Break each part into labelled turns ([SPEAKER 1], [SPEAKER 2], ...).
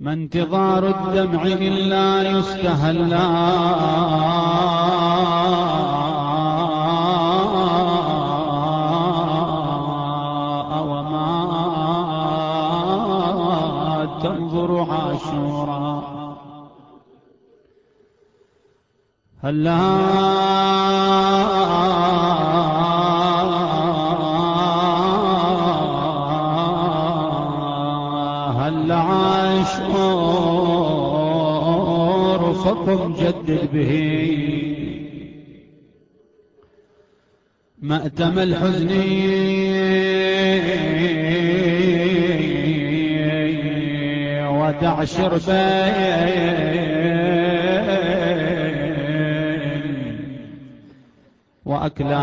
[SPEAKER 1] ما انتظار الدمع إلا يستهلا. وما تنظر عاشورا. هلا. عاشور فقم جدد به. مأتم الحزن. ودع شربين. وأكلا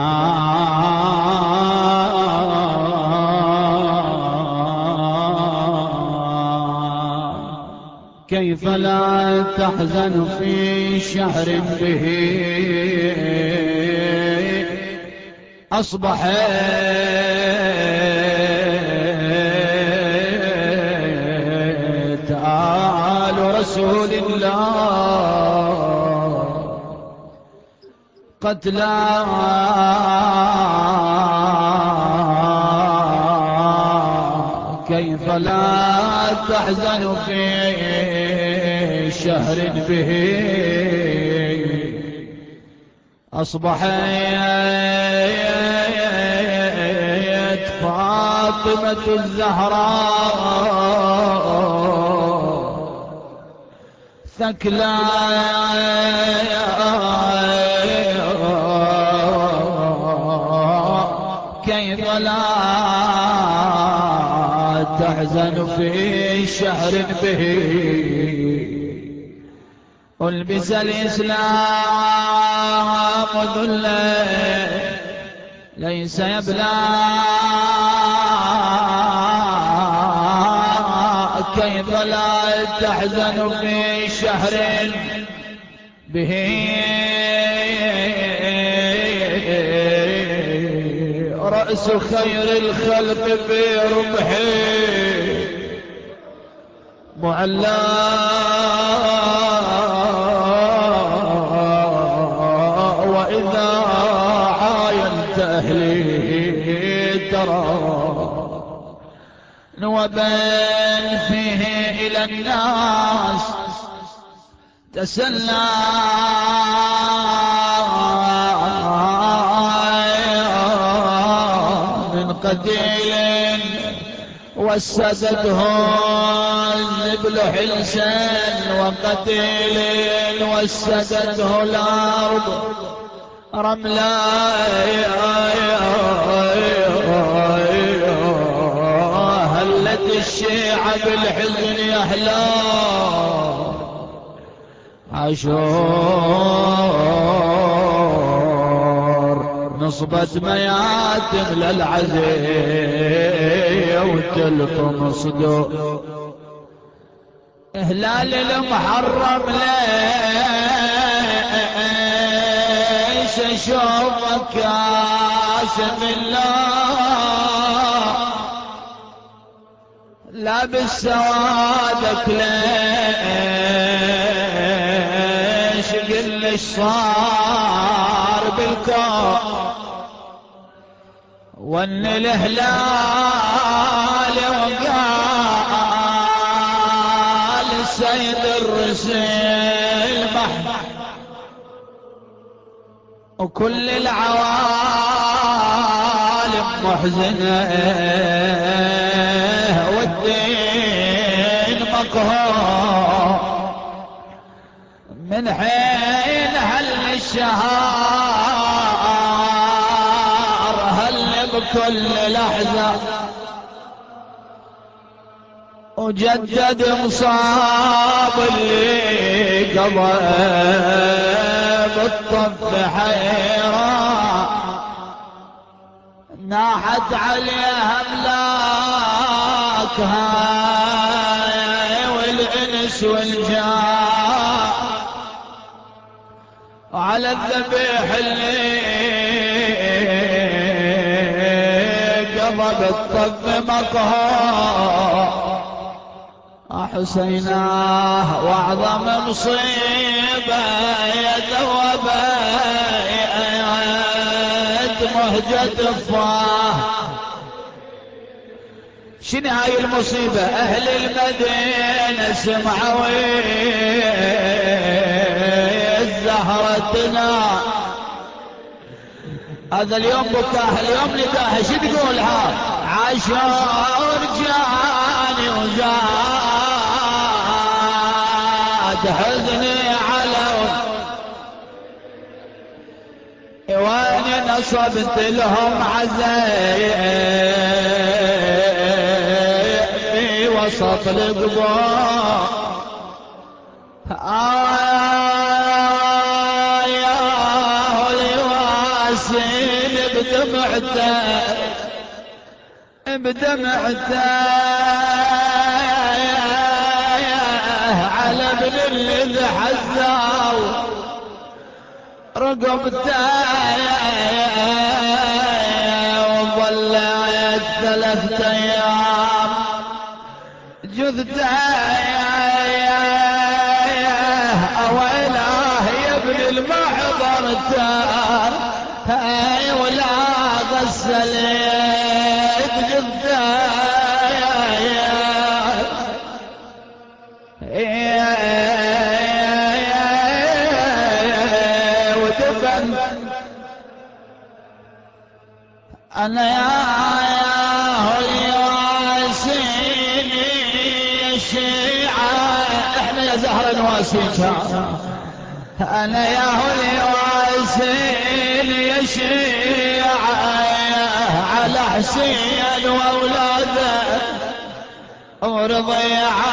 [SPEAKER 1] كيف لا تحزن في شهر به. أصبح آل رسول الله قتلى كيف لا تحزن في شهر به. أصبحت فاطمة الزهراء ثكلى. كيف لا تحزن في شهر به؟ البس الإسلام ذلا ليس يبلى. كيف لا تحزن في شهر به؟ رأس خير الخلق برمحه معلى وإذا أهلي ترى نوبا فيه إلى الناس تسلى من قتيل وسدته النبل حلسان وقتيل وسدته الأرض رملا هلت الشيعة بالحزن أهلا عاشور نصبت مياتم للعزي وتلكم صدو هلال المحرم ليش اشوفك كاسم الله؟ لابس سوادك ليش؟ قل صار بالكون؟ وإن الهلال وقال السيد الرسيل وكل العوالم محزنة والدين مقهور من حين هل الشهار هل بكل لحظة وجدد مصاب اللي قضى؟ بالطف حيران ناحت عليها املاك هاي والإنس والجاه على الذبيح اللي قضى بالطف مقهور حسيناه وأعظم مصيبة يذوب مهجة الفاه شنو هاي المصيبة؟ أهل المدينة سمعوا زهرتنا هذا اليوم بكاه اليوم نداه شو تقولها؟ عاشور جاني وزاد حزني على وين نصبت لهم عزاء في وسط القبور يا الواسين بدمعته بدمعته. على ابن اللي حزاو رقبته وظل ثلاثة أيام. جثته أويلاه يا ابن المحضر هاي ولا غسل بجثته أنا يا ياسين يا شيعة إحنا يا زهر نواسيك. أنا يا ياسين يا شيعة على حسين واولاده ورضيعه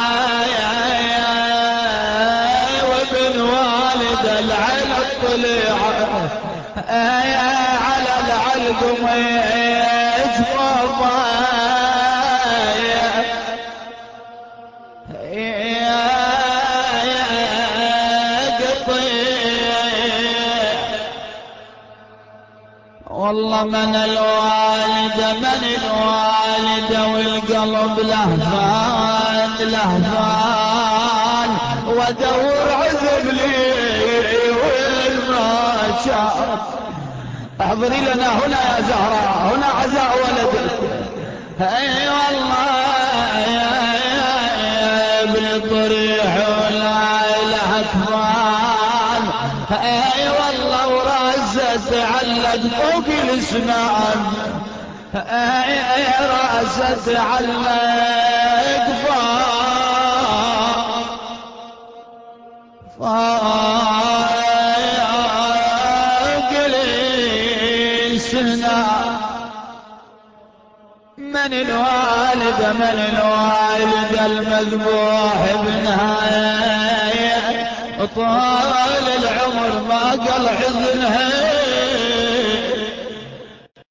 [SPEAKER 1] وابن والد العلق طلع على العلق مجفوفه والله من الوالد من الوالد والقلب لهفان لهفان وادور عذب لي. ما شاف احضري لنا هنا يا زهراء هنا عزاء ولدك أي والله يا يا ابن طريح ولا أي والله وراسه تعلق فوق الإسنان. أي راسه تعلق فوق من الوالد من الوالد المذبوح بنهاية طال العمر ما قل حزنها.